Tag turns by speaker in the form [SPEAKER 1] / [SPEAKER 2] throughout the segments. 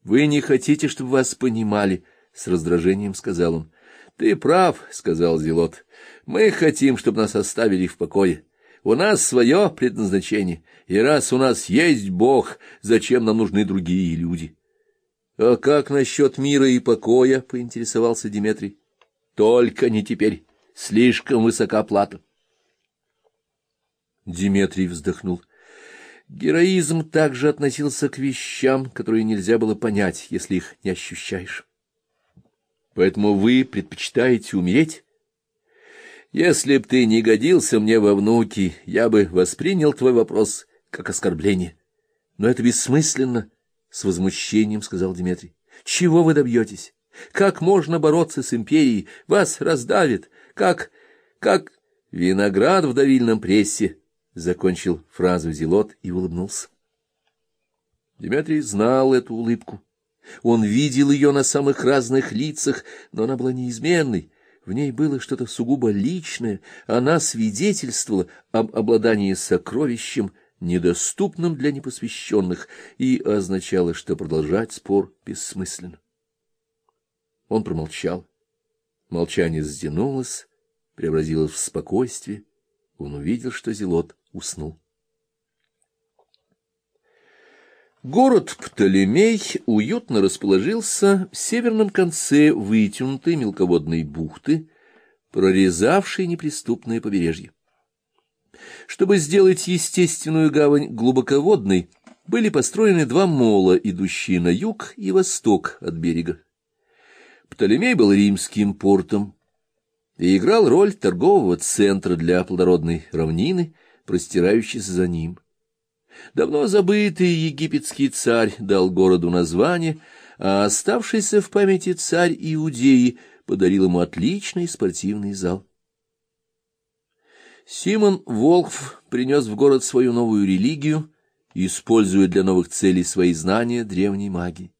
[SPEAKER 1] — Вы не хотите, чтобы вас понимали, — с раздражением сказал он. — Ты прав, — сказал Зелот. — Мы хотим, чтобы нас оставили в покое. У нас свое предназначение, и раз у нас есть Бог, зачем нам нужны другие люди? — А как насчет мира и покоя? — поинтересовался Диметрий. — Только не теперь. Слишком высока плата. Диметрий вздохнул. Героизм также относился к вещам, которые нельзя было понять, если их не ощущаешь. Поэтому вы предпочитаете умереть? Если б ты не годился мне во внуки, я бы воспринял твой вопрос как оскорбление. Но это бессмысленно, — с возмущением сказал Дмитрий. Чего вы добьетесь? Как можно бороться с империей? Вас раздавит. Как... как... Виноград в давильном прессе, — закончил фразу Зелот и улыбнулся. Дмитрий знал эту улыбку. Он видел ее на самых разных лицах, но она была неизменной. В ней было что-то сугубо личное. Она свидетельствовала об обладании сокровищем, недоступным для непосвященных, и означала, что продолжать спор бессмысленно. Он промолчал. Молчание сдянулось, преобразилось в спокойствие. Он увидел, что Зелот уснул. Город Птолемей уютно расположился в северном конце вытянутой мелководной бухты, прорезавшей неприступное побережье. Чтобы сделать естественную гавань глубоководной, были построены два мола, идущие на юг и восток от берега. Птолемей был римским портом и играл роль торгового центра для плодородной равнины, простирающейся за ним. Давно забытый египетский царь дал городу название, а оставшийся в памяти царь Иудеи подарил ему отличный спортивный зал. Симон Волхв принес в город свою новую религию, используя для новых целей свои знания древней магии.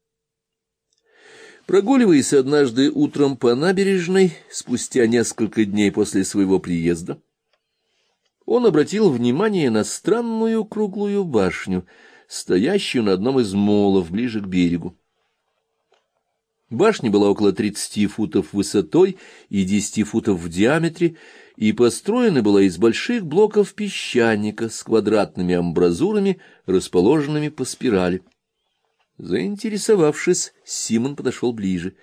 [SPEAKER 1] Прогуливаясь однажды утром по набережной, спустя несколько дней после своего приезда, он обратил внимание на странную круглую башню, стоящую на одном из молов ближе к берегу. Башня была около тридцати футов высотой и десяти футов в диаметре, и построена была из больших блоков песчаника с квадратными амбразурами, расположенными по спирали. Заинтересовавшись, Симон подошел ближе.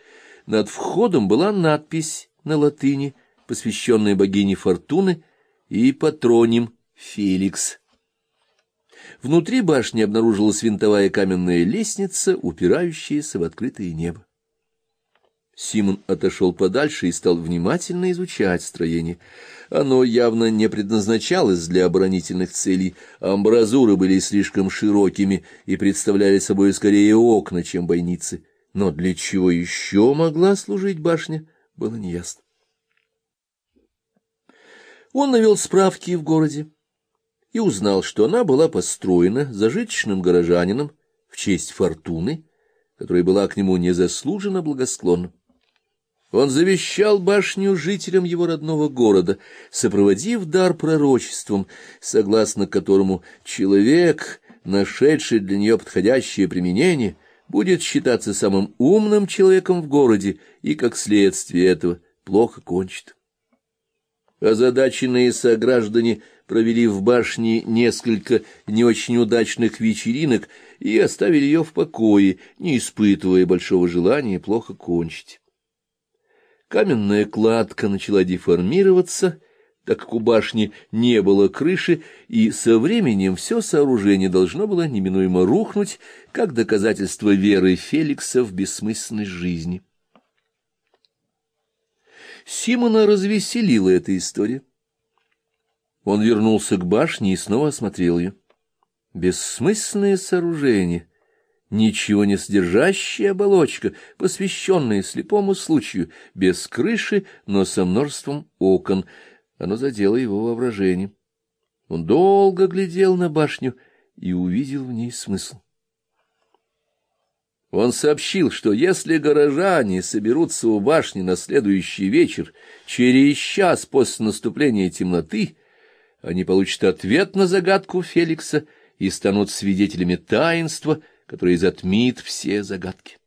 [SPEAKER 1] Над входом была надпись на латыни, посвященная богине Фортуны, и патроним Феликс. Внутри башни обнаружилась винтовая каменная лестница, упирающаяся в открытое небо. Симон отошел подальше и стал внимательно изучать строение. Оно явно не предназначалось для оборонительных целей, амбразуры были слишком широкими и представляли собой скорее окна, чем бойницы. Но для чего еще могла служить башня, было неясно. Он навел справки в городе и узнал, что она была построена зажиточным горожанином в честь фортуны, которая была к нему незаслуженно благосклонна. Он завещал башню жителям его родного города, сопроводив дар пророчеством, согласно которому человек, нашедший для нее подходящее применение, будет считаться самым умным человеком в городе и, как следствие этого, плохо кончит. Озадаченные сограждане провели в башне несколько не очень удачных вечеринок и оставили ее в покое, не испытывая большого желания плохо кончить. Каменная кладка начала деформироваться, так как у башни не было крыши, и со временем все сооружение должно было неминуемо рухнуть, как доказательство веры Феликса в бессмысленность жизни. Симона развеселила эта история. Он вернулся к башне и снова осмотрел ее. Бессмысленное сооружение, ничего не содержащая оболочка, посвященная слепому случаю, без крыши, но со множеством окон. Оно задело его воображение. Он долго глядел на башню и увидел в ней смысл. Он сообщил, что если горожане соберутся у башни на следующий вечер, через час после наступления темноты, они получат ответ на загадку Феликса и станут свидетелями таинства, который затмит все загадки.